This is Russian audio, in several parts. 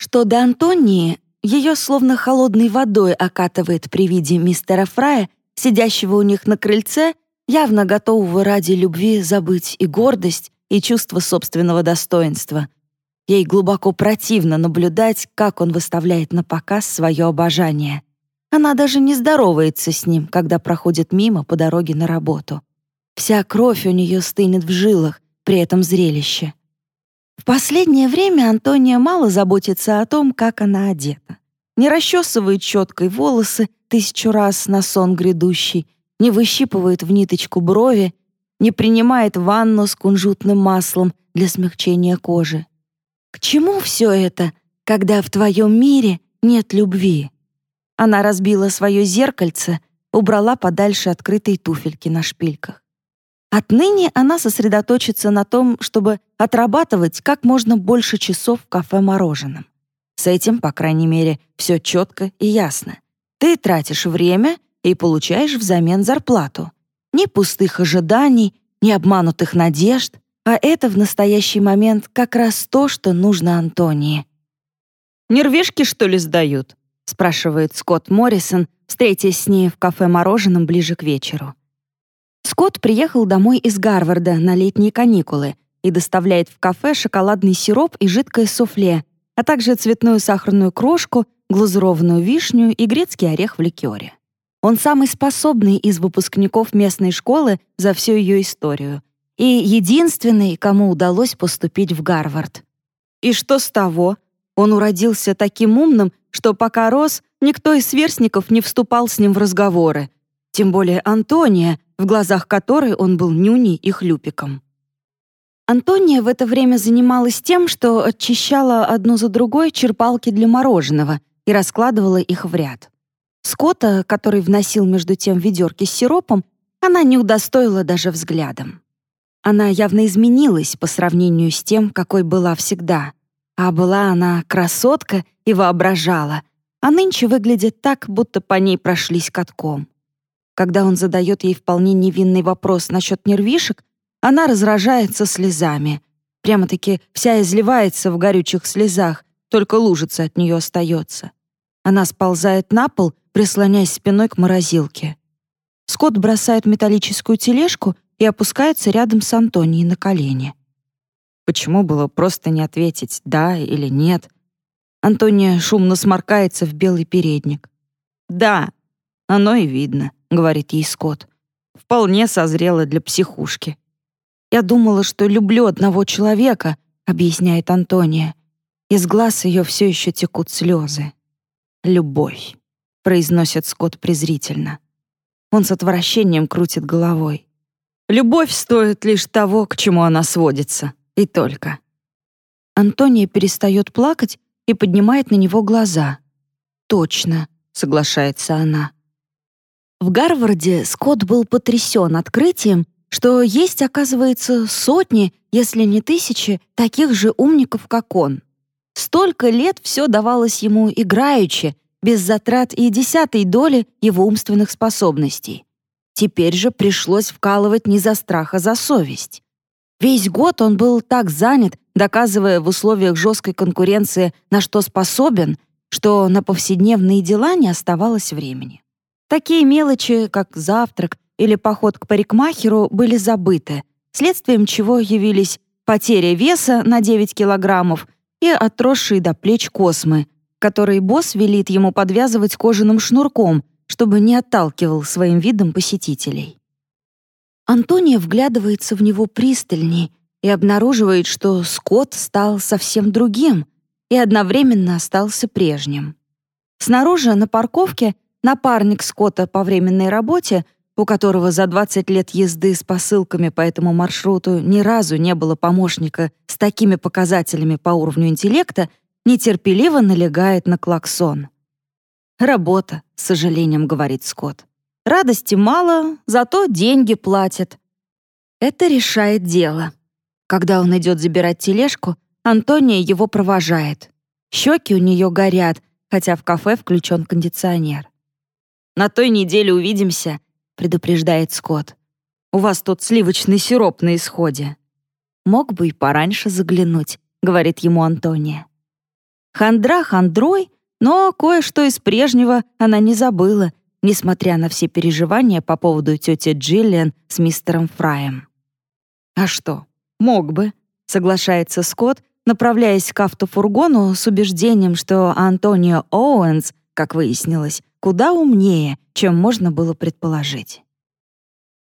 что до Антонии ее словно холодной водой окатывает при виде мистера Фрая, сидящего у них на крыльце, явно готового ради любви забыть и гордость, и чувство собственного достоинства. Ей глубоко противно наблюдать, как он выставляет на показ свое обожание. Она даже не здоровается с ним, когда проходит мимо по дороге на работу. Вся кровь у нее стынет в жилах при этом зрелище. В последнее время Антония мало заботится о том, как она одета. Не расчесывает четкой волосы тысячу раз на сон грядущий, не выщипывает в ниточку брови, не принимает ванну с кунжутным маслом для смягчения кожи. К чему все это, когда в твоем мире нет любви? Она разбила свое зеркальце, убрала подальше открытые туфельки на шпильках. Отныне она сосредоточится на том, чтобы отрабатывать как можно больше часов в кафе-мороженом. С этим, по крайней мере, все четко и ясно. Ты тратишь время и получаешь взамен зарплату. Ни пустых ожиданий, ни обманутых надежд, а это в настоящий момент как раз то, что нужно Антонии. «Нервишки, что ли, сдают?» — спрашивает Скотт Моррисон, встретясь с ней в кафе-мороженом ближе к вечеру. Скотт приехал домой из Гарварда на летние каникулы и доставляет в кафе шоколадный сироп и жидкое суфле, а также цветную сахарную крошку, глазурованную вишню и грецкий орех в ликере. Он самый способный из выпускников местной школы за всю ее историю и единственный, кому удалось поступить в Гарвард. И что с того? Он уродился таким умным, что пока рос, никто из сверстников не вступал с ним в разговоры. Тем более Антония, в глазах которой он был нюней и хлюпиком. Антония в это время занималась тем, что очищала одну за другой черпалки для мороженого и раскладывала их в ряд. Скотта, который вносил между тем ведерки с сиропом, она не удостоила даже взглядом. Она явно изменилась по сравнению с тем, какой была всегда. А была она красотка и воображала, а нынче выглядит так, будто по ней прошлись катком. Когда он задает ей вполне невинный вопрос насчет нервишек, она разражается слезами. Прямо-таки вся изливается в горючих слезах, только лужица от нее остается. Она сползает на пол, прислоняясь спиной к морозилке. Скотт бросает металлическую тележку и опускается рядом с Антонией на колени. Почему было просто не ответить «да» или «нет»? Антония шумно сморкается в белый передник. «Да, оно и видно», — говорит ей Скотт. «Вполне созрела для психушки». «Я думала, что люблю одного человека», — объясняет Антония. Из глаз ее все еще текут слезы. «Любовь», — произносит Скотт презрительно. Он с отвращением крутит головой. «Любовь стоит лишь того, к чему она сводится, и только». Антония перестает плакать и поднимает на него глаза. «Точно», — соглашается она. В Гарварде Скотт был потрясен открытием, что есть, оказывается, сотни, если не тысячи, таких же умников, как он. Столько лет все давалось ему играючи, без затрат и десятой доли его умственных способностей. Теперь же пришлось вкалывать не за страх, а за совесть. Весь год он был так занят, доказывая в условиях жесткой конкуренции, на что способен, что на повседневные дела не оставалось времени. Такие мелочи, как завтрак или поход к парикмахеру, были забыты, следствием чего явились потеря веса на 9 килограммов и отросшие до плеч космы, который босс велит ему подвязывать кожаным шнурком, чтобы не отталкивал своим видом посетителей. Антония вглядывается в него пристальней и обнаруживает, что Скотт стал совсем другим и одновременно остался прежним. Снаружи, на парковке, напарник Скотта по временной работе, у которого за 20 лет езды с посылками по этому маршруту ни разу не было помощника с такими показателями по уровню интеллекта, нетерпеливо налегает на клаксон. «Работа», — с сожалением говорит Скотт. «Радости мало, зато деньги платят». Это решает дело. Когда он идет забирать тележку, Антония его провожает. Щеки у нее горят, хотя в кафе включен кондиционер. «На той неделе увидимся», — предупреждает Скотт. «У вас тут сливочный сироп на исходе». «Мог бы и пораньше заглянуть», — говорит ему Антония. Хандра хандрой, но кое-что из прежнего она не забыла, несмотря на все переживания по поводу тети Джиллиан с мистером Фраем. «А что, мог бы», — соглашается Скотт, направляясь к автофургону с убеждением, что Антонио Оуэнс, как выяснилось, куда умнее, чем можно было предположить.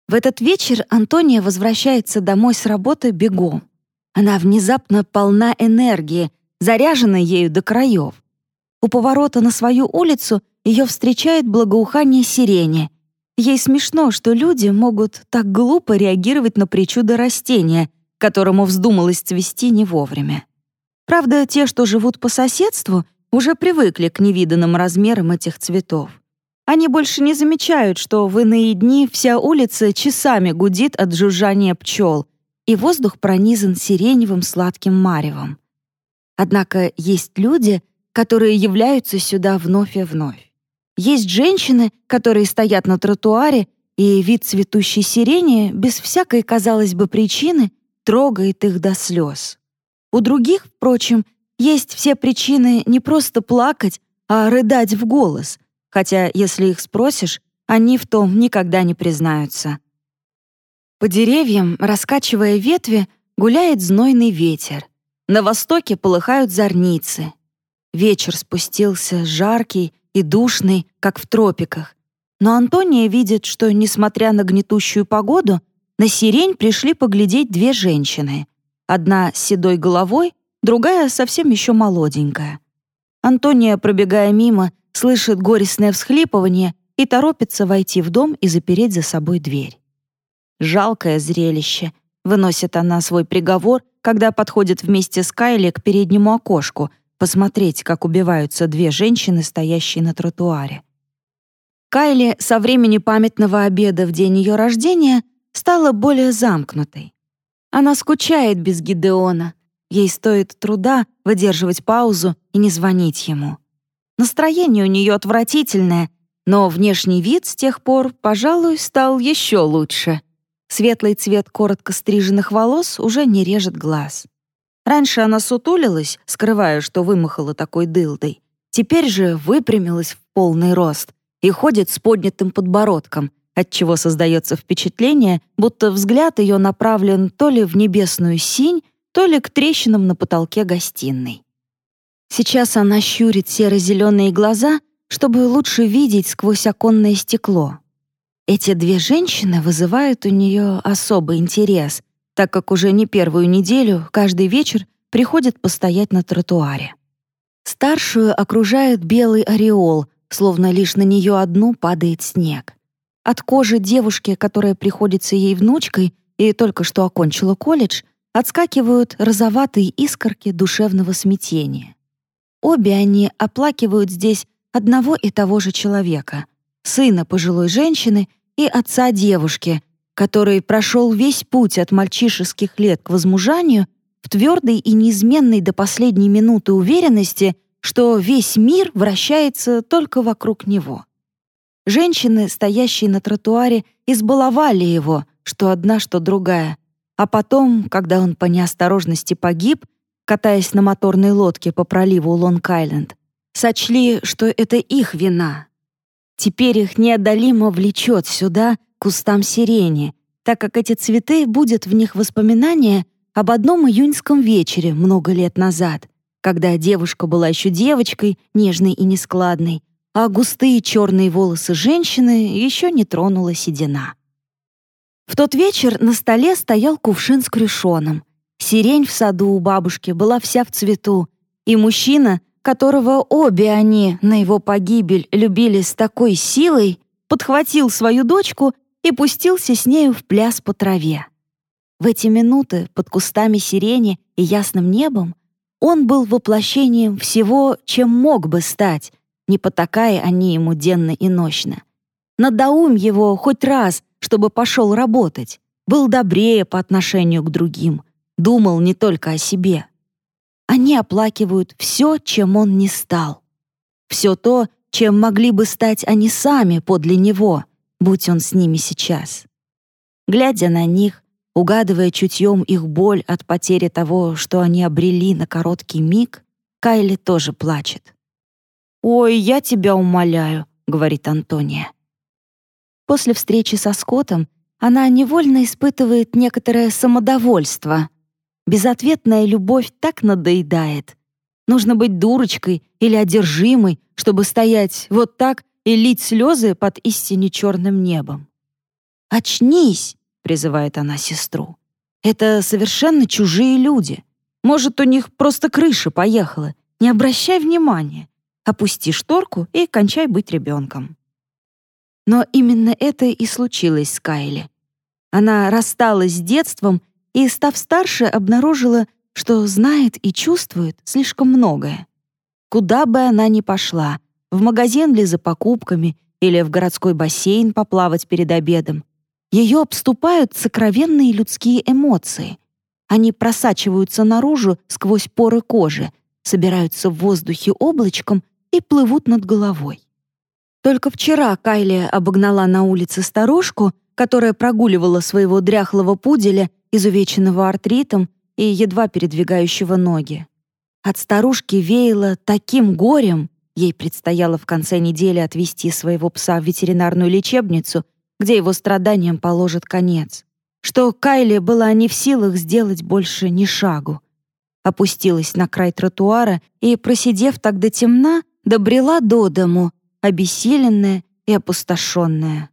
В этот вечер Антония возвращается домой с работы бегом. Она внезапно полна энергии, заряжена ею до краев. У поворота на свою улицу ее встречает благоухание сирени. Ей смешно, что люди могут так глупо реагировать на причуды растения, которому вздумалось цвести не вовремя. Правда, те, что живут по соседству, уже привыкли к невиданным размерам этих цветов. Они больше не замечают, что в иные дни вся улица часами гудит от жужжания пчел, и воздух пронизан сиреневым сладким маревом. Однако есть люди, которые являются сюда вновь и вновь. Есть женщины, которые стоят на тротуаре, и вид цветущей сирени без всякой, казалось бы, причины трогает их до слез. У других, впрочем, есть все причины не просто плакать, а рыдать в голос, хотя, если их спросишь, они в том никогда не признаются. По деревьям, раскачивая ветви, гуляет знойный ветер. На востоке полыхают зорницы. Вечер спустился жаркий и душный, как в тропиках. Но Антония видит, что, несмотря на гнетущую погоду, на сирень пришли поглядеть две женщины. Одна с седой головой, другая совсем еще молоденькая. Антония, пробегая мимо, слышит горестное всхлипывание и торопится войти в дом и запереть за собой дверь. Жалкое зрелище. Выносит она свой приговор, когда подходит вместе с Кайли к переднему окошку посмотреть, как убиваются две женщины, стоящие на тротуаре. Кайли со времени памятного обеда в день ее рождения стала более замкнутой. Она скучает без Гидеона. Ей стоит труда выдерживать паузу и не звонить ему. Настроение у нее отвратительное, но внешний вид с тех пор, пожалуй, стал еще лучше. Светлый цвет коротко стриженных волос уже не режет глаз. Раньше она сутулилась, скрывая, что вымахала такой дылдой. Теперь же выпрямилась в полный рост и ходит с поднятым подбородком, отчего создается впечатление, будто взгляд ее направлен то ли в небесную синь, то ли к трещинам на потолке гостиной. Сейчас она щурит серо-зеленые глаза, чтобы лучше видеть сквозь оконное стекло. Эти две женщины вызывают у нее особый интерес, так как уже не первую неделю каждый вечер приходят постоять на тротуаре. Старшую окружает белый ореол, словно лишь на нее одну падает снег. От кожи девушки, которая приходится ей внучкой и только что окончила колледж, отскакивают розоватые искорки душевного смятения. Обе они оплакивают здесь одного и того же человека — сына пожилой женщины и отца девушки, который прошел весь путь от мальчишеских лет к возмужанию в твердой и неизменной до последней минуты уверенности, что весь мир вращается только вокруг него. Женщины, стоящие на тротуаре, избаловали его, что одна, что другая. А потом, когда он по неосторожности погиб, катаясь на моторной лодке по проливу Лонг-Айленд, сочли, что это их вина. Теперь их неодолимо влечет сюда, к кустам сирени, так как эти цветы будут в них воспоминания об одном июньском вечере много лет назад, когда девушка была еще девочкой, нежной и нескладной, а густые черные волосы женщины еще не тронула седина. В тот вечер на столе стоял кувшин с крюшоном — Сирень в саду у бабушки была вся в цвету, и мужчина, которого обе они на его погибель любили с такой силой, подхватил свою дочку и пустился с нею в пляс по траве. В эти минуты под кустами сирени и ясным небом он был воплощением всего, чем мог бы стать, не потакая они ему денно и ночно. Надоум его хоть раз, чтобы пошел работать, был добрее по отношению к другим — думал не только о себе. Они оплакивают все, чем он не стал. Все то, чем могли бы стать они сами подле него, будь он с ними сейчас. Глядя на них, угадывая чутьем их боль от потери того, что они обрели на короткий миг, Кайли тоже плачет. «Ой, я тебя умоляю», — говорит Антония. После встречи со Скоттом она невольно испытывает некоторое самодовольство. Безответная любовь так надоедает. Нужно быть дурочкой или одержимой, чтобы стоять вот так и лить слезы под истине черным небом. «Очнись!» — призывает она сестру. «Это совершенно чужие люди. Может, у них просто крыша поехала. Не обращай внимания. Опусти шторку и кончай быть ребенком». Но именно это и случилось с Кайли. Она рассталась с детством и, став старше, обнаружила, что знает и чувствует слишком многое. Куда бы она ни пошла, в магазин ли за покупками или в городской бассейн поплавать перед обедом, ее обступают сокровенные людские эмоции. Они просачиваются наружу сквозь поры кожи, собираются в воздухе облачком и плывут над головой. Только вчера Кайли обогнала на улице старушку, которая прогуливала своего дряхлого пуделя, изувеченного артритом и едва передвигающего ноги. От старушки веяло таким горем, ей предстояло в конце недели отвезти своего пса в ветеринарную лечебницу, где его страданиям положат конец, что Кайли была не в силах сделать больше ни шагу. Опустилась на край тротуара и, просидев так до темна, добрела до дому, обессиленная и опустошенная.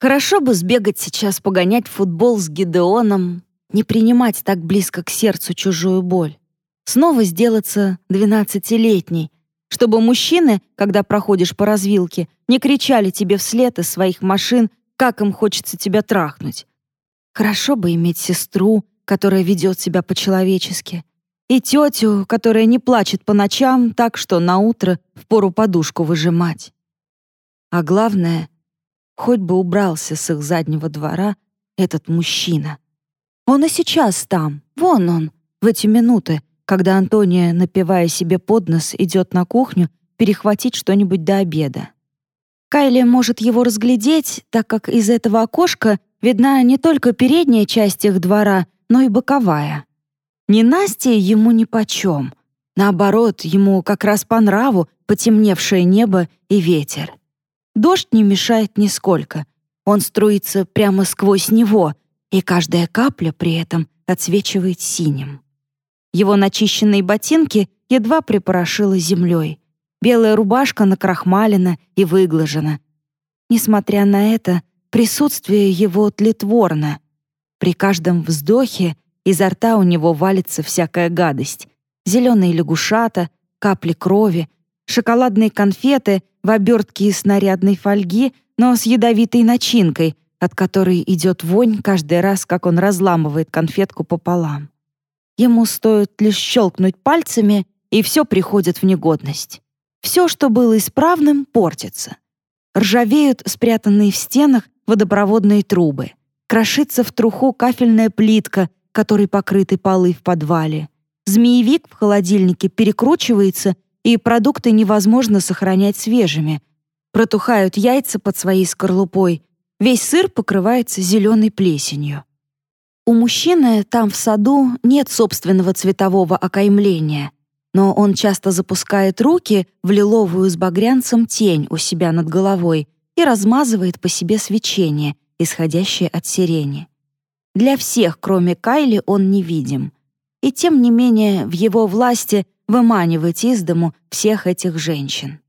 Хорошо бы сбегать сейчас погонять футбол с Гидеоном, не принимать так близко к сердцу чужую боль. Снова сделаться двенадцатилетней, чтобы мужчины, когда проходишь по развилке, не кричали тебе вслед из своих машин, как им хочется тебя трахнуть. Хорошо бы иметь сестру, которая ведет себя по-человечески, и тетю, которая не плачет по ночам так, что на утро впору подушку выжимать. А главное — Хоть бы убрался с их заднего двора этот мужчина. Он и сейчас там, вон он, в эти минуты, когда Антония, напивая себе под нос, идет на кухню перехватить что-нибудь до обеда. Кайли может его разглядеть, так как из этого окошка видна не только передняя часть их двора, но и боковая. Не Настя ему нипочем. Наоборот, ему как раз по нраву потемневшее небо и ветер. Дождь не мешает нисколько. Он струится прямо сквозь него, и каждая капля при этом отсвечивает синим. Его начищенные ботинки едва припорошило землей. Белая рубашка накрахмалена и выглажена. Несмотря на это, присутствие его тлетворно. При каждом вздохе изо рта у него валится всякая гадость. Зеленые лягушата, капли крови, шоколадные конфеты в обертке из снарядной фольги, но с ядовитой начинкой, от которой идет вонь каждый раз, как он разламывает конфетку пополам. Ему стоит лишь щелкнуть пальцами, и все приходит в негодность. Все, что было исправным, портится. Ржавеют спрятанные в стенах водопроводные трубы. Крошится в труху кафельная плитка, которой покрыты полы в подвале. Змеевик в холодильнике перекручивается и продукты невозможно сохранять свежими. Протухают яйца под своей скорлупой, весь сыр покрывается зеленой плесенью. У мужчины там в саду нет собственного цветового окаймления, но он часто запускает руки в лиловую с багрянцем тень у себя над головой и размазывает по себе свечение, исходящее от сирени. Для всех, кроме Кайли, он невидим. И тем не менее в его власти выманивать из дому всех этих женщин.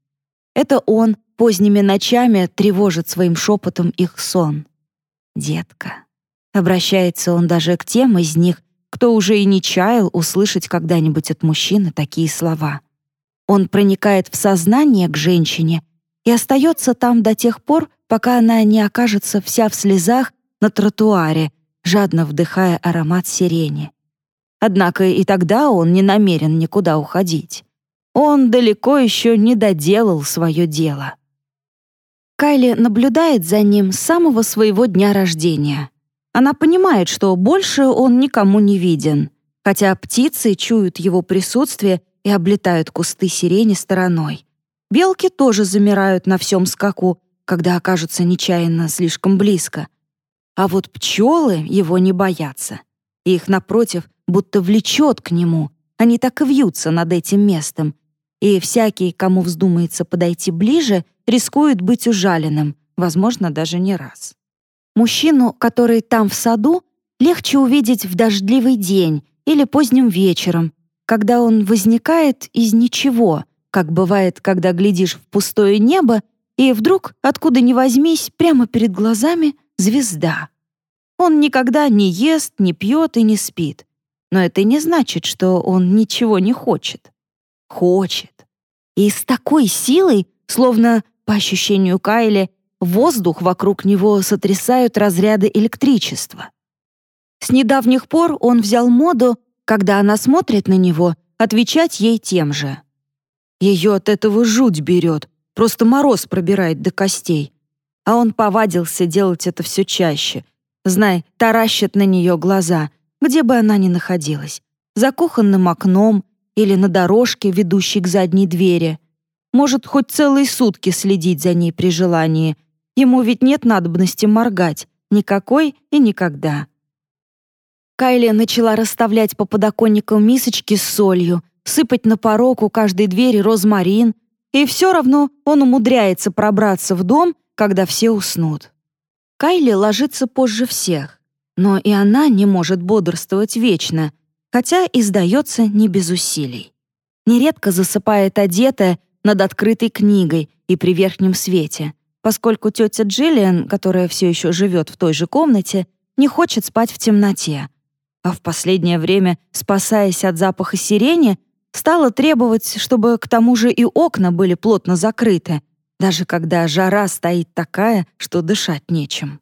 Это он поздними ночами тревожит своим шепотом их сон. «Детка». Обращается он даже к тем из них, кто уже и не чаял услышать когда-нибудь от мужчины такие слова. Он проникает в сознание к женщине и остается там до тех пор, пока она не окажется вся в слезах на тротуаре, жадно вдыхая аромат сирени. Однако и тогда он не намерен никуда уходить. Он далеко еще не доделал свое дело. Кайли наблюдает за ним с самого своего дня рождения. Она понимает, что больше он никому не виден, хотя птицы чуют его присутствие и облетают кусты сирени стороной. Белки тоже замирают на всем скаку, когда окажутся нечаянно слишком близко. А вот пчелы его не боятся. Их, напротив, будто влечет к нему, они так и вьются над этим местом, и всякий, кому вздумается подойти ближе, рискует быть ужаленным, возможно, даже не раз. Мужчину, который там в саду, легче увидеть в дождливый день или поздним вечером, когда он возникает из ничего, как бывает, когда глядишь в пустое небо, и вдруг, откуда ни возьмись, прямо перед глазами звезда. Он никогда не ест, не пьет и не спит. Но это не значит, что он ничего не хочет. Хочет. И с такой силой, словно, по ощущению Кайли, воздух вокруг него сотрясают разряды электричества. С недавних пор он взял моду, когда она смотрит на него, отвечать ей тем же. Ее от этого жуть берет, просто мороз пробирает до костей. А он повадился делать это все чаще. Знай, таращит на нее глаза, где бы она ни находилась. За кухонным окном или на дорожке, ведущей к задней двери. Может, хоть целые сутки следить за ней при желании. Ему ведь нет надобности моргать. Никакой и никогда. Кайли начала расставлять по подоконникам мисочки с солью, сыпать на порог у каждой двери розмарин, и все равно он умудряется пробраться в дом, когда все уснут. Кайли ложится позже всех, но и она не может бодрствовать вечно, хотя и сдается не без усилий. Нередко засыпает одетая над открытой книгой и при верхнем свете, поскольку тетя Джиллиан, которая все еще живет в той же комнате, не хочет спать в темноте, а в последнее время, спасаясь от запаха сирени, стала требовать, чтобы к тому же и окна были плотно закрыты, даже когда жара стоит такая, что дышать нечем.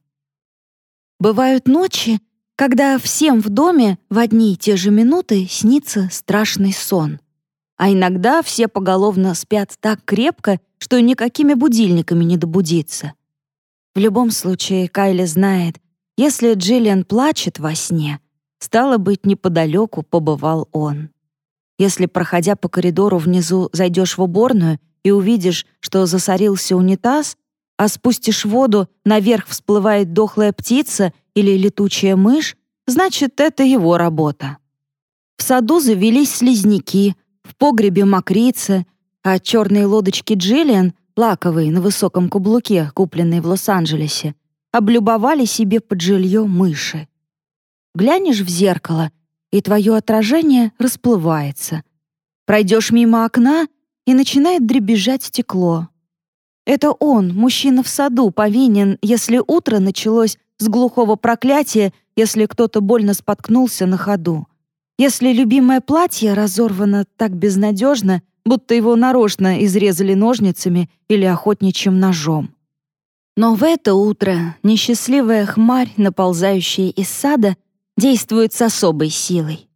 Бывают ночи, когда всем в доме в одни и те же минуты снится страшный сон. А иногда все поголовно спят так крепко, что никакими будильниками не добудиться. В любом случае, Кайли знает, если Джиллиан плачет во сне, стало быть, неподалеку побывал он. Если, проходя по коридору внизу, зайдешь в уборную и увидишь, что засорился унитаз, а спустишь воду, наверх всплывает дохлая птица или летучая мышь, значит, это его работа. В саду завелись слизняки, в погребе мокрицы, а черные лодочки Джиллиан, лаковые на высоком каблуке, купленные в Лос-Анджелесе, облюбовали себе под жилье мыши. Глянешь в зеркало, и твое отражение расплывается. Пройдешь мимо окна, и начинает дребезжать стекло. Это он, мужчина в саду, повинен, если утро началось с глухого проклятия, если кто-то больно споткнулся на ходу. Если любимое платье разорвано так безнадежно, будто его нарочно изрезали ножницами или охотничьим ножом. Но в это утро несчастливая хмарь, наползающая из сада, действует с особой силой.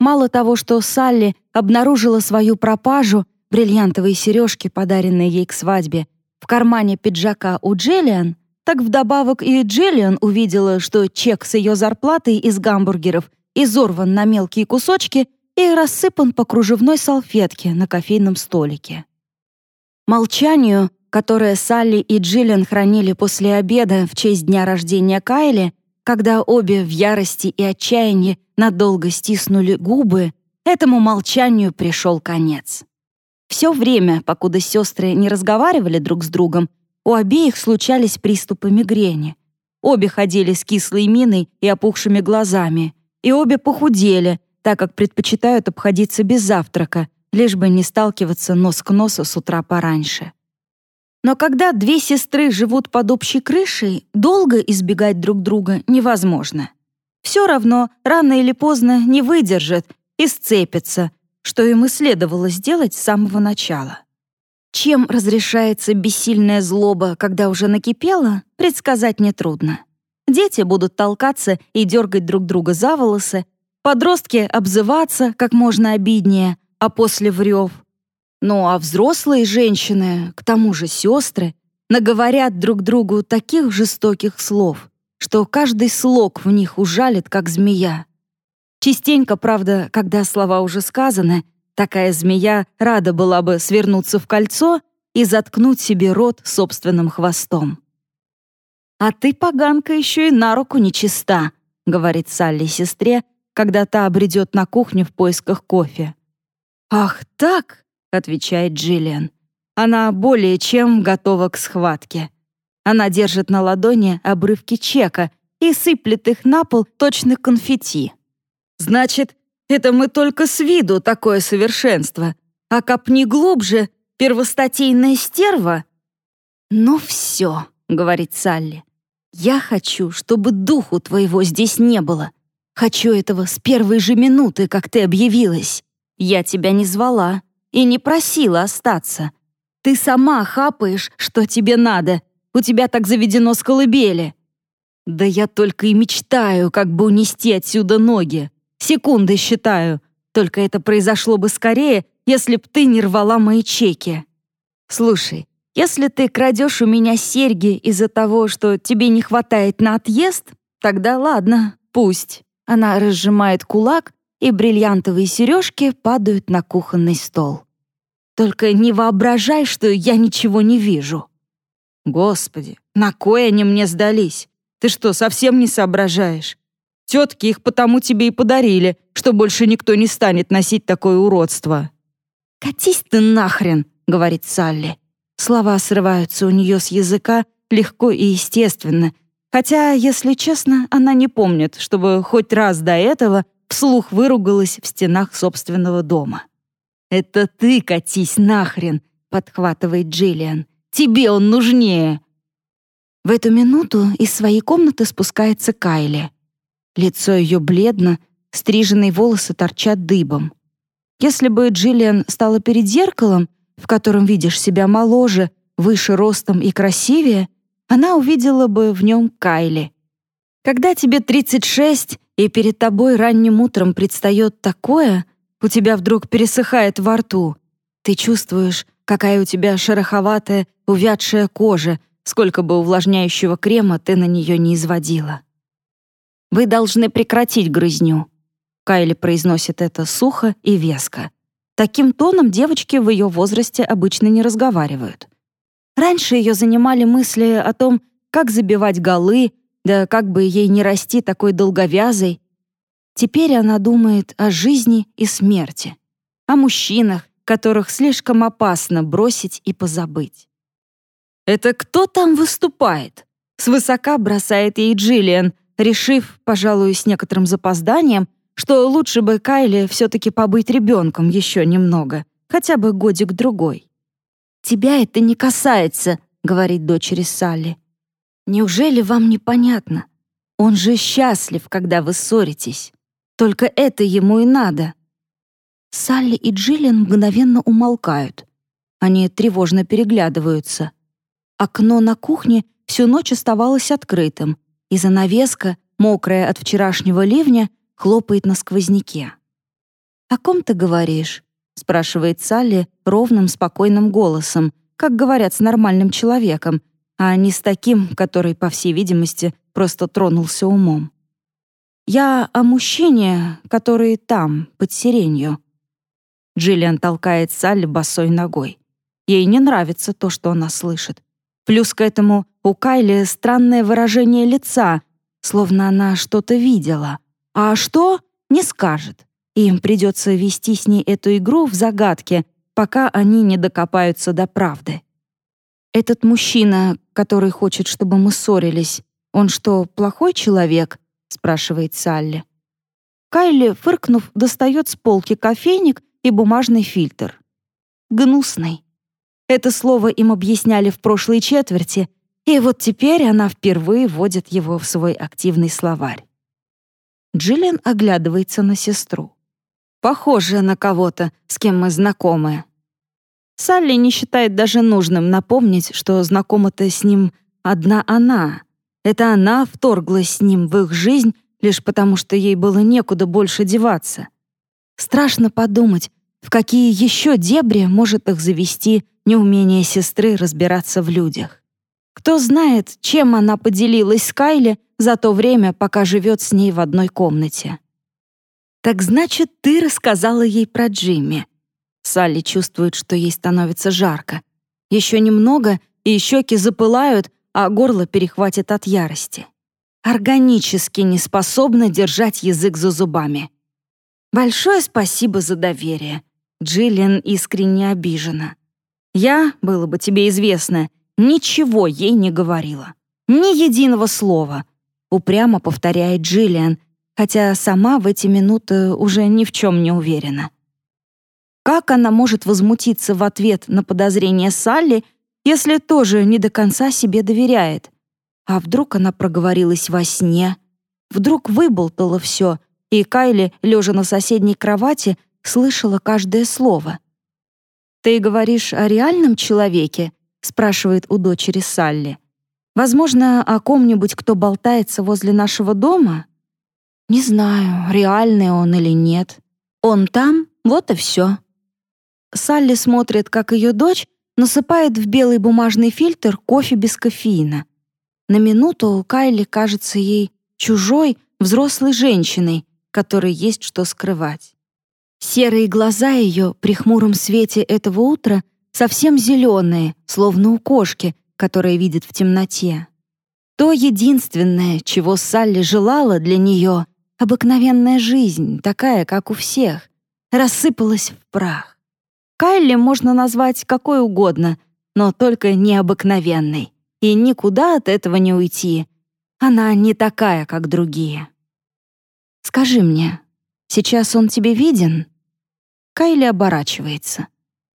Мало того, что Салли обнаружила свою пропажу, бриллиантовые сережки, подаренные ей к свадьбе, в кармане пиджака у Джиллиан, так вдобавок и Джиллиан увидела, что чек с ее зарплатой из гамбургеров изорван на мелкие кусочки и рассыпан по кружевной салфетке на кофейном столике. Молчанию, которое Салли и Джиллиан хранили после обеда в честь дня рождения Кайли, когда обе в ярости и отчаянии надолго стиснули губы, этому молчанию пришел конец. Все время, покуда сестры не разговаривали друг с другом, у обеих случались приступы мигрени. Обе ходили с кислой миной и опухшими глазами, и обе похудели, так как предпочитают обходиться без завтрака, лишь бы не сталкиваться нос к носу с утра пораньше. Но когда две сестры живут под общей крышей, долго избегать друг друга невозможно. Все равно, рано или поздно, не выдержат и сцепятся, что им и следовало сделать с самого начала. Чем разрешается бессильная злоба, когда уже накипела, предсказать нетрудно. Дети будут толкаться и дергать друг друга за волосы, подростки обзываться как можно обиднее, а после врев. Ну а взрослые женщины, к тому же сестры, наговорят друг другу таких жестоких слов, что каждый слог в них ужалит, как змея. Частенько, правда, когда слова уже сказаны, Такая змея рада была бы свернуться в кольцо и заткнуть себе рот собственным хвостом. «А ты, поганка, еще и на руку нечиста», — говорит Салли сестре, когда та обредет на кухню в поисках кофе. «Ах так!» — отвечает Джиллиан. Она более чем готова к схватке. Она держит на ладони обрывки чека и сыплет их на пол точно конфетти. «Значит, это мы только с виду такое совершенство, а копни глубже — первостатейная стерва?» «Ну все», — говорит Салли. «Я хочу, чтобы духу твоего здесь не было. Хочу этого с первой же минуты, как ты объявилась. Я тебя не звала и не просила остаться. Ты сама хапаешь, что тебе надо. У тебя так заведено с колыбели. Да я только и мечтаю, как бы унести отсюда ноги. Секунды считаю. Только это произошло бы скорее, если б ты не рвала мои чеки. Слушай, если ты крадешь у меня серьги из-за того, что тебе не хватает на отъезд, тогда ладно, пусть. Она разжимает кулак, и бриллиантовые сережки падают на кухонный стол. Только не воображай, что я ничего не вижу. Господи, на кой они мне сдались? Ты что, совсем не соображаешь? Тетки их потому тебе и подарили, что больше никто не станет носить такое уродство. «Катись ты нахрен!» — говорит Салли. Слова срываются у нее с языка легко и естественно, хотя, если честно, она не помнит, чтобы хоть раз до этого вслух выругалась в стенах собственного дома. «Это ты катись нахрен!» — подхватывает Джиллиан. «Тебе он нужнее!» В эту минуту из своей комнаты спускается Кайли. Лицо ее бледно, стриженные волосы торчат дыбом. Если бы Джиллиан стала перед зеркалом, в котором видишь себя моложе, выше ростом и красивее, она увидела бы в нем Кайли. Когда тебе 36, и перед тобой ранним утром предстает такое, у тебя вдруг пересыхает во рту. Ты чувствуешь, какая у тебя шероховатая, увядшая кожа, сколько бы увлажняющего крема ты на нее не изводила. «Вы должны прекратить грызню», — Кайли произносит это сухо и веско. Таким тоном девочки в ее возрасте обычно не разговаривают. Раньше ее занимали мысли о том, как забивать голы, да как бы ей не расти такой долговязой. Теперь она думает о жизни и смерти, о мужчинах, которых слишком опасно бросить и позабыть. «Это кто там выступает?» Свысока бросает ей Джиллиан, решив, пожалуй, с некоторым запозданием, что лучше бы Кайле все-таки побыть ребенком еще немного, хотя бы годик-другой. «Тебя это не касается», — говорит дочери Салли. «Неужели вам непонятно? Он же счастлив, когда вы ссоритесь. Только это ему и надо». Салли и Джиллиан мгновенно умолкают. Они тревожно переглядываются. Окно на кухне всю ночь оставалось открытым, и занавеска, мокрая от вчерашнего ливня, хлопает на сквозняке. «О ком ты говоришь?» — спрашивает Салли ровным, спокойным голосом, как говорят с нормальным человеком, а не с таким, который, по всей видимости, просто тронулся умом. «Я о мужчине, который там, под сиренью». Джиллиан толкает Салли босой ногой. Ей не нравится то, что она слышит. Плюс к этому у Кайли странное выражение лица, словно она что-то видела. А что — не скажет. Им придется вести с ней эту игру в загадке, пока они не докопаются до правды. «Этот мужчина, который хочет, чтобы мы ссорились, он что, плохой человек?» — спрашивает Салли. Кайли, фыркнув, достает с полки кофейник и бумажный фильтр. «Гнусный». Это слово им объясняли в прошлой четверти, и вот теперь она впервые вводит его в свой активный словарь. Джиллиан оглядывается на сестру. Похоже на кого-то, с кем мы знакомы. Салли не считает даже нужным напомнить, что знакома-то с ним одна она. Это она вторглась с ним в их жизнь лишь потому, что ей было некуда больше деваться. Страшно подумать, в какие еще дебри может их завести неумение сестры разбираться в людях. Кто знает, чем она поделилась с Кайли за то время, пока живет с ней в одной комнате. «Так значит, ты рассказала ей про Джимми». Салли чувствует, что ей становится жарко. Еще немного, и щеки запылают, а горло перехватит от ярости. органически не способна держать язык за зубами. Большое спасибо за доверие. Джиллиан искренне обижена. Я, было бы тебе известно, ничего ей не говорила. Ни единого слова. Упрямо повторяет Джиллиан, хотя сама в эти минуты уже ни в чем не уверена. Как она может возмутиться в ответ на подозрение Салли, если тоже не до конца себе доверяет? А вдруг она проговорилась во сне? Вдруг выболтала все, и Кайли, лежа на соседней кровати, слышала каждое слово. «Ты говоришь о реальном человеке?» — спрашивает у дочери Салли. «Возможно, о ком-нибудь, кто болтается возле нашего дома?» «Не знаю, реальный он или нет. Он там, вот и все». Салли смотрит, как ее дочь насыпает в белый бумажный фильтр кофе без кофеина. На минуту Кайли кажется ей чужой, взрослой женщиной, которой есть что скрывать. Серые глаза ее при хмуром свете этого утра совсем зеленые, словно у кошки, которая видит в темноте. То единственное, чего Салли желала для нее, обыкновенная жизнь, такая, как у всех, рассыпалась в прах. Кайли можно назвать какой угодно, но только необыкновенной. И никуда от этого не уйти. Она не такая, как другие. «Скажи мне, сейчас он тебе виден?» Кайли оборачивается.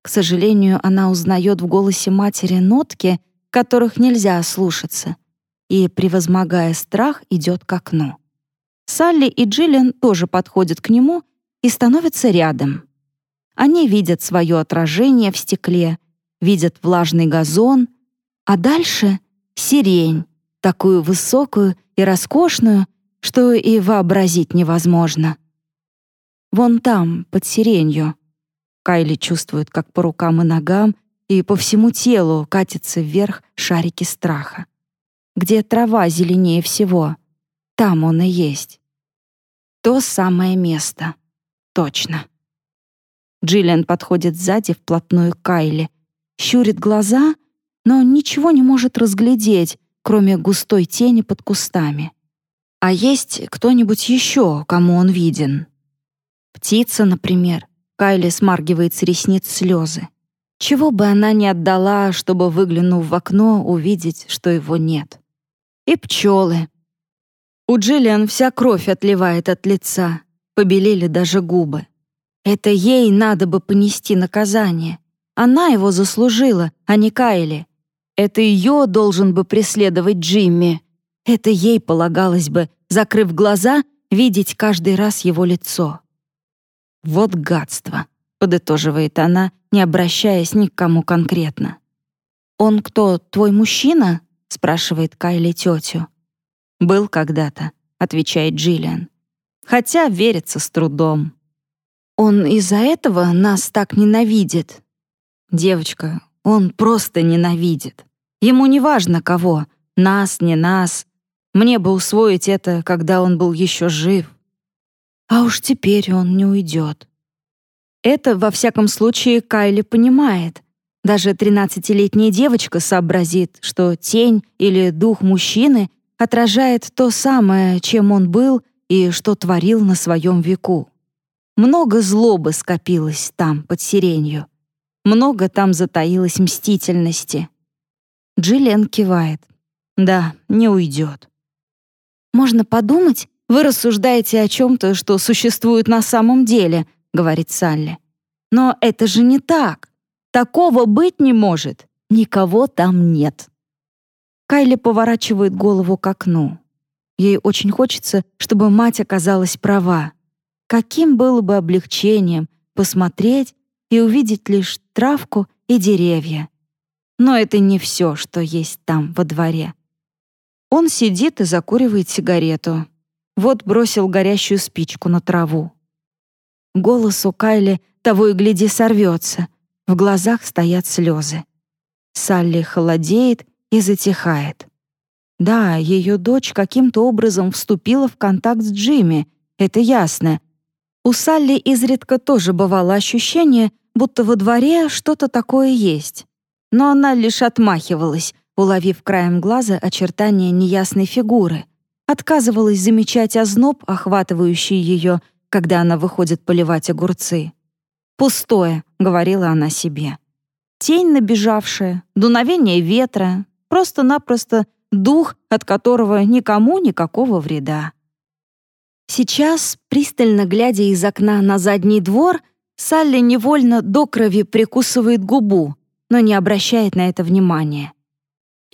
К сожалению, она узнает в голосе матери нотки, которых нельзя ослушаться, и, превозмогая страх, идет к окну. Салли и Джиллиан тоже подходят к нему и становятся рядом. Они видят свое отражение в стекле, видят влажный газон, а дальше — сирень, такую высокую и роскошную, что и вообразить невозможно. Вон там, под сиренью. Кайли чувствует, как по рукам и ногам и по всему телу катятся вверх шарики страха. Где трава зеленее всего, там он и есть. То самое место. Точно. Джиллиан подходит сзади вплотную к Кайли, щурит глаза, но ничего не может разглядеть, кроме густой тени под кустами. А есть кто-нибудь еще, кому он виден? Птица, например. Кайли смаргивает с ресниц слезы. Чего бы она ни отдала, чтобы, выглянув в окно, увидеть, что его нет. И пчелы. У Джиллиан вся кровь отливает от лица, побелели даже губы. Это ей надо бы понести наказание. Она его заслужила, а не Кайли. Это ее должен бы преследовать Джимми. Это ей полагалось бы, закрыв глаза, видеть каждый раз его лицо. «Вот гадство», — подытоживает она, не обращаясь ни к кому конкретно. «Он кто, твой мужчина?» — спрашивает Кайли тетю. «Был когда-то», — отвечает Джиллиан. «Хотя верится с трудом». «Он из-за этого нас так ненавидит?» «Девочка, он просто ненавидит. Ему не важно кого, нас, не нас. Мне бы усвоить это, когда он был еще жив. А уж теперь он не уйдет. Это, во всяком случае, Кайли понимает. Даже тринадцатилетняя девочка сообразит, что тень или дух мужчины отражает то самое, чем он был и что творил на своем веку. Много злобы скопилось там, под сиренью. Много там затаилось мстительности. Джиллиан кивает. Да, не уйдет. Можно подумать, вы рассуждаете о чем-то, что существует на самом деле, говорит Салли. Но это же не так. Такого быть не может. Никого там нет. Кайли поворачивает голову к окну. Ей очень хочется, чтобы мать оказалась права. Каким было бы облегчением посмотреть и увидеть лишь травку и деревья. Но это не все, что есть там во дворе. Он сидит и закуривает сигарету. Вот бросил горящую спичку на траву. Голос у Кайли того и гляди сорвется. В глазах стоят слезы. Салли холодеет и затихает. Да, ее дочь каким-то образом вступила в контакт с Джимми, это ясно. У Салли изредка тоже бывало ощущение, будто во дворе что-то такое есть. Но она лишь отмахивалась, уловив краем глаза очертания неясной фигуры. Отказывалась замечать озноб, охватывающий ее, когда она выходит поливать огурцы. «Пустое», — говорила она себе. Тень набежавшая, дуновение ветра, просто-напросто дух, от которого никому никакого вреда. Сейчас, пристально глядя из окна на задний двор, Салли невольно до крови прикусывает губу, но не обращает на это внимания.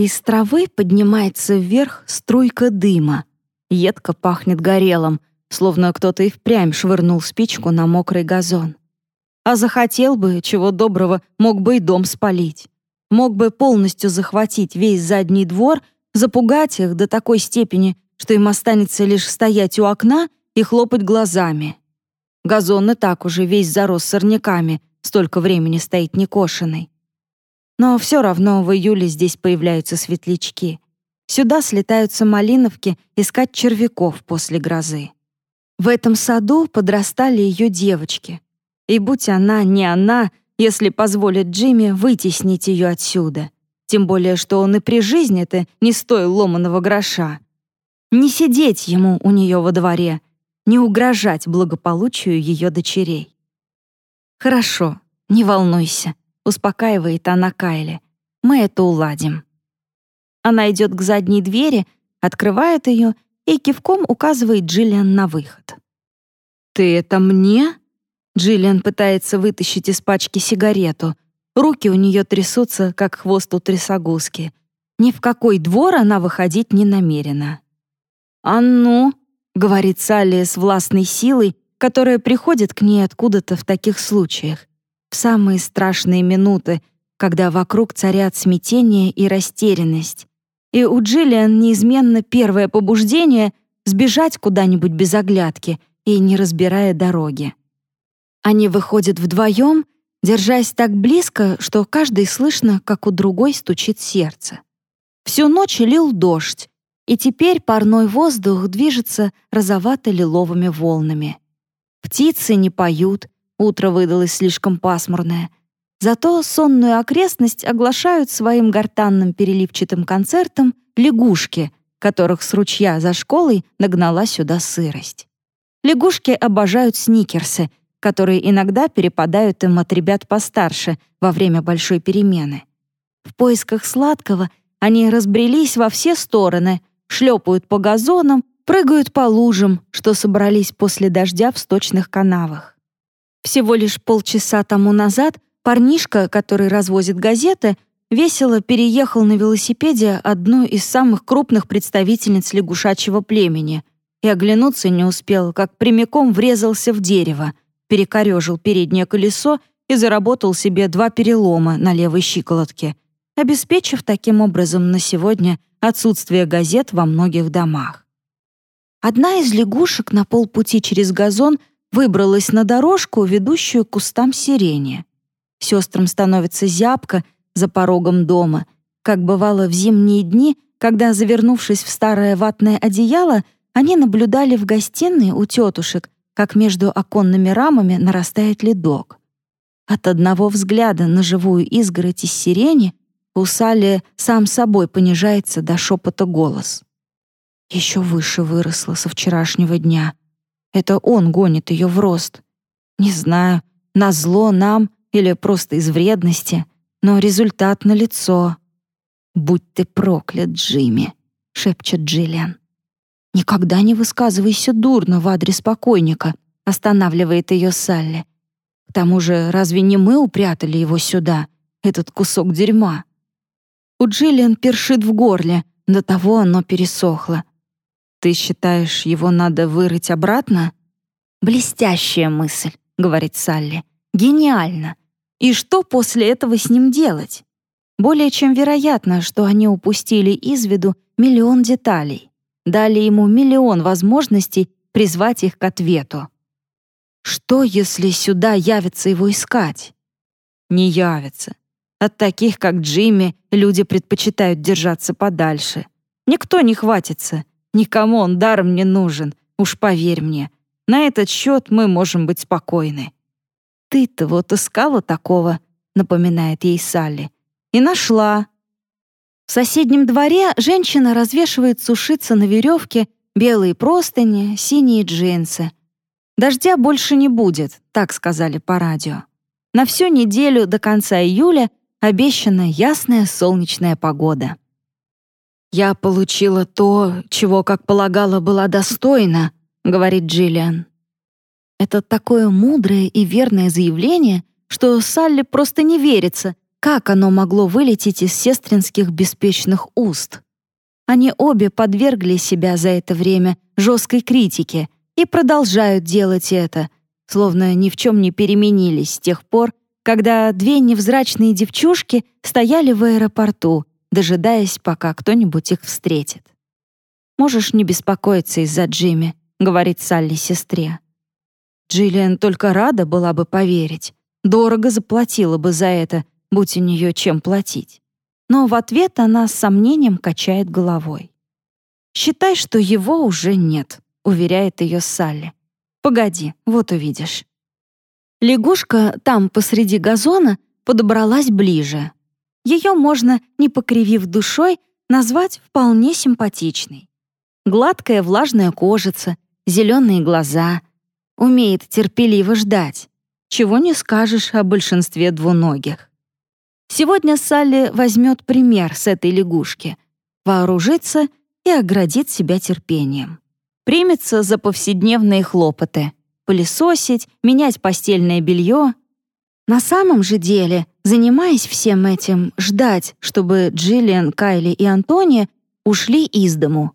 Из травы поднимается вверх струйка дыма. Едко пахнет горелым, словно кто-то и впрямь швырнул спичку на мокрый газон. А захотел бы, чего доброго, мог бы и дом спалить. Мог бы полностью захватить весь задний двор, запугать их до такой степени, что им останется лишь стоять у окна и хлопать глазами. Газон и так уже весь зарос сорняками, столько времени стоит некошенный. Но все равно в июле здесь появляются светлячки. Сюда слетаются малиновки искать червяков после грозы. В этом саду подрастали ее девочки. И будь она не она, если позволит Джимми вытеснить ее отсюда. Тем более, что он и при жизни-то не стоил ломаного гроша. Не сидеть ему у нее во дворе, не угрожать благополучию ее дочерей. «Хорошо, не волнуйся», — успокаивает она Кайли. «Мы это уладим». Она идет к задней двери, открывает ее и кивком указывает Джиллиан на выход. «Ты это мне?» Джиллиан пытается вытащить из пачки сигарету. Руки у нее трясутся, как хвост у трясогузки. Ни в какой двор она выходить не намерена. «А ну!» — говорит Салли с властной силой, которая приходит к ней откуда-то в таких случаях, в самые страшные минуты, когда вокруг царят смятение и растерянность. И у Джиллиан неизменно первое побуждение — сбежать куда-нибудь без оглядки и не разбирая дороги. Они выходят вдвоем, держась так близко, что каждый слышно, как у другой стучит сердце. Всю ночь лил дождь, и теперь парной воздух движется розовато-лиловыми волнами. Птицы не поют, утро выдалось слишком пасмурное. Зато сонную окрестность оглашают своим гортанным переливчатым концертом лягушки, которых с ручья за школой нагнала сюда сырость. Лягушки обожают сникерсы, которые иногда перепадают им от ребят постарше во время большой перемены. В поисках сладкого они разбрелись во все стороны, шлепают по газонам, прыгают по лужам, что собрались после дождя в сточных канавах. Всего лишь полчаса тому назад парнишка, который развозит газеты, весело переехал на велосипеде одну из самых крупных представительниц лягушачьего племени и оглянуться не успел, как прямиком врезался в дерево, перекорежил переднее колесо и заработал себе два перелома на левой щиколотке, обеспечив таким образом на сегодня отсутствие газет во многих домах. Одна из лягушек на полпути через газон выбралась на дорожку, ведущую к кустам сирени. Сестрам становится зябко за порогом дома, как бывало в зимние дни, когда, завернувшись в старое ватное одеяло, они наблюдали в гостиной у тетушек, как между оконными рамами нарастает ледок. От одного взгляда на живую изгородь из сирени у Салли сам собой понижается до шепота голос. Еще выше выросла со вчерашнего дня. Это он гонит ее в рост. Не знаю, на зло нам или просто из вредности, но результат налицо. «Будь ты проклят, Джимми», — шепчет Джиллиан. «Никогда не высказывайся дурно в адрес покойника», — останавливает ее Салли. «К тому же, разве не мы упрятали его сюда, этот кусок дерьма?» У Джиллиан першит в горле, до того оно пересохло. «Ты считаешь, его надо вырыть обратно?» «Блестящая мысль», — говорит Салли. «Гениально! И что после этого с ним делать?» Более чем вероятно, что они упустили из виду миллион деталей, дали ему миллион возможностей призвать их к ответу. Что, если сюда явится его искать? Не явится. От таких, как Джимми, люди предпочитают держаться подальше. Никто не хватится. Никому он даром не нужен, уж поверь мне. На этот счет мы можем быть спокойны. «Ты-то вот искала такого», — напоминает ей Салли. «И нашла». В соседнем дворе женщина развешивает сушиться на веревке белые простыни, синие джинсы. Дождя больше не будет, так сказали по радио. На всю неделю до конца июля обещана ясная солнечная погода. «Я получила то, чего, как полагала, была достойна», — говорит Джиллиан. Это такое мудрое и верное заявление, что Салли просто не верится, как оно могло вылететь из сестринских беспечных уст. Они обе подвергли себя за это время жесткой критике и продолжают делать это, словно ни в чем не переменились с тех пор, когда две невзрачные девчушки стояли в аэропорту, дожидаясь, пока кто-нибудь их встретит. «Можешь не беспокоиться из-за Джимми», — говорит Салли сестре. Джиллиан только рада была бы поверить. Дорого заплатила бы за это, будь у нее чем платить. Но в ответ она с сомнением качает головой. «Считай, что его уже нет», — уверяет ее Салли. «Погоди, вот увидишь». Лягушка там, посреди газона, подобралась ближе. Ее можно, не покривив душой, назвать вполне симпатичной. Гладкая влажная кожица, зеленые глаза. Умеет терпеливо ждать. Чего не скажешь о большинстве двуногих. Сегодня Салли возьмет пример с этой лягушки, вооружится и оградит себя терпением. Примется за повседневные хлопоты — пылесосить, менять постельное белье. На самом же деле занимаясь всем этим, ждать, чтобы Джиллиан, Кайли и Антония ушли из дому.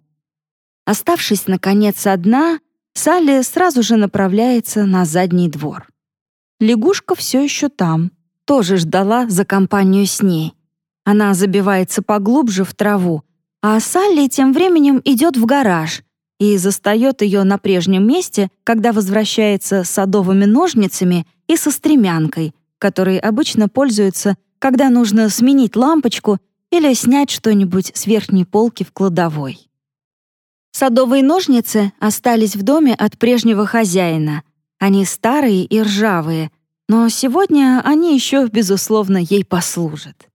Оставшись, наконец, одна, Салли сразу же направляется на задний двор. Лягушка все еще там, тоже ждала за компанию с ней. Она забивается поглубже в траву, а Салли тем временем идет в гараж и застает ее на прежнем месте, когда возвращается с садовыми ножницами и со стремянкой — которой обычно пользуются, когда нужно сменить лампочку или снять что-нибудь с верхней полки в кладовой. Садовые ножницы остались в доме от прежнего хозяина. Они старые и ржавые, но сегодня они еще, безусловно, ей послужат.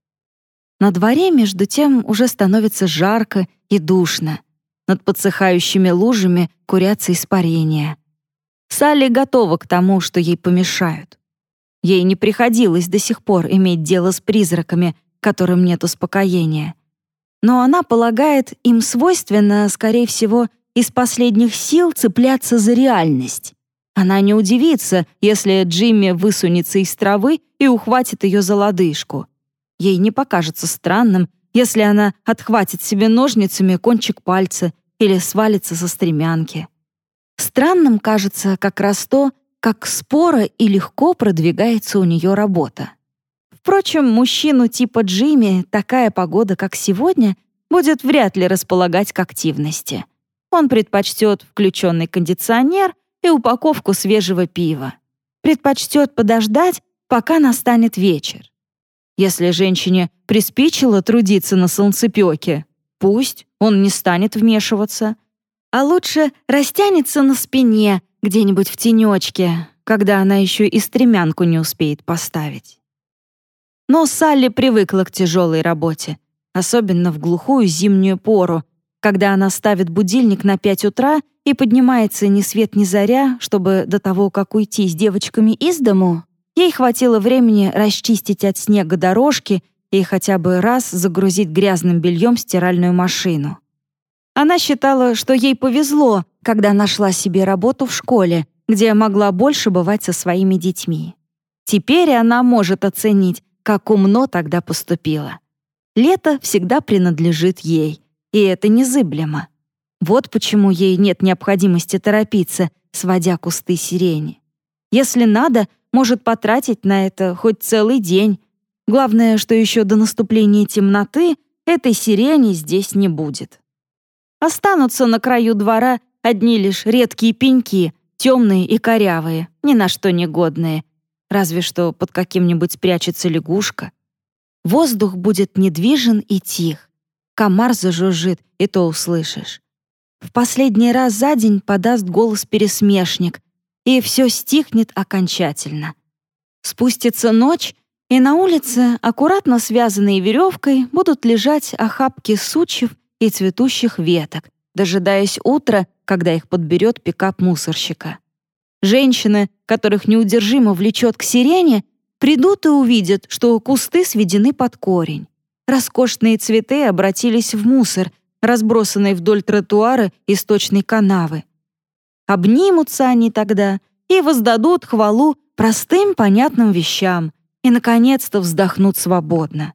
На дворе, между тем, уже становится жарко и душно. Над подсыхающими лужами курятся испарения. Салли готова к тому, что ей помешают. Ей не приходилось до сих пор иметь дело с призраками, которым нет успокоения. Но она полагает, им свойственно, скорее всего, из последних сил цепляться за реальность. Она не удивится, если Джимми высунется из травы и ухватит ее за лодыжку. Ей не покажется странным, если она отхватит себе ножницами кончик пальца или свалится со стремянки. Странным кажется как раз то, как споро и легко продвигается у нее работа. Впрочем, мужчину типа Джимми такая погода, как сегодня, будет вряд ли располагать к активности. Он предпочтет включенный кондиционер и упаковку свежего пива. Предпочтет подождать, пока настанет вечер. Если женщине приспичило трудиться на солнцепёке, пусть он не станет вмешиваться. А лучше растянется на спине, где-нибудь в тенечке, когда она еще и стремянку не успеет поставить. Но Салли привыкла к тяжелой работе, особенно в глухую зимнюю пору, когда она ставит будильник на 5 утра и поднимается ни свет ни заря, чтобы до того, как уйти с девочками из дому, ей хватило времени расчистить от снега дорожки и хотя бы раз загрузить грязным бельем стиральную машину. Она считала, что ей повезло, когда нашла себе работу в школе, где могла больше бывать со своими детьми. Теперь она может оценить, как умно тогда поступила. Лето всегда принадлежит ей, и это незыблемо. Вот почему ей нет необходимости торопиться, сводя кусты сирени. Если надо, может потратить на это хоть целый день. Главное, что еще до наступления темноты этой сирени здесь не будет. Останутся на краю двора одни лишь редкие пеньки, темные и корявые, ни на что не годные. Разве что под каким-нибудь спрячется лягушка. Воздух будет недвижен и тих. Комар зажужжит, и то услышишь. В последний раз за день подаст голос пересмешник, и все стихнет окончательно. Спустится ночь, и на улице, аккуратно связанные веревкой, будут лежать охапки сучьев и цветущих веток, дожидаясь утра, когда их подберет пикап мусорщика. Женщины, которых неудержимо влечет к сирене, придут и увидят, что кусты сведены под корень. Роскошные цветы обратились в мусор, разбросанный вдоль тротуара и сточной канавы. Обнимутся они тогда и воздадут хвалу простым понятным вещам и, наконец-то, вздохнут свободно.